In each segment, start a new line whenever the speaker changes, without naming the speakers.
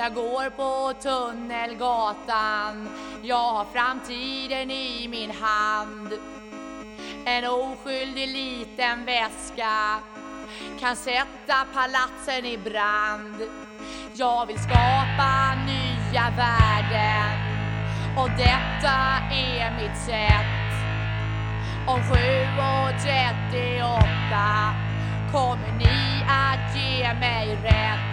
Jag går på Tunnelgatan, jag har framtiden i min hand. En oskyldig liten väska kan sätta palatsen i brand. Jag vill skapa nya värden och detta är mitt sätt. Om 7.38 kommer ni att ge mig rätt.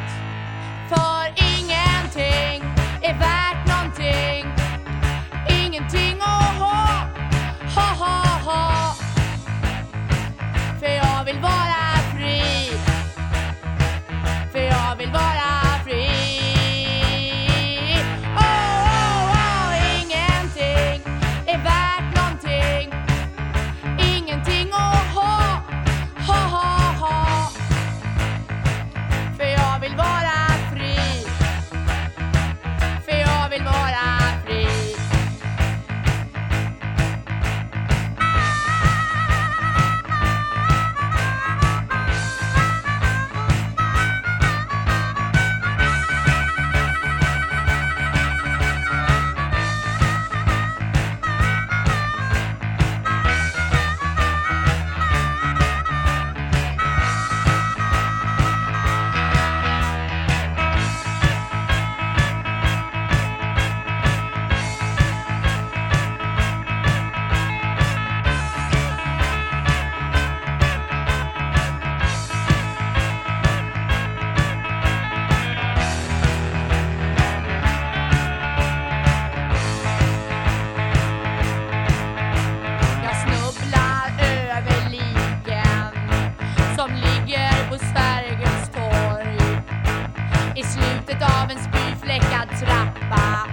Spyfläckad trappa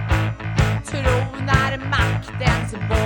tronar maktens borg.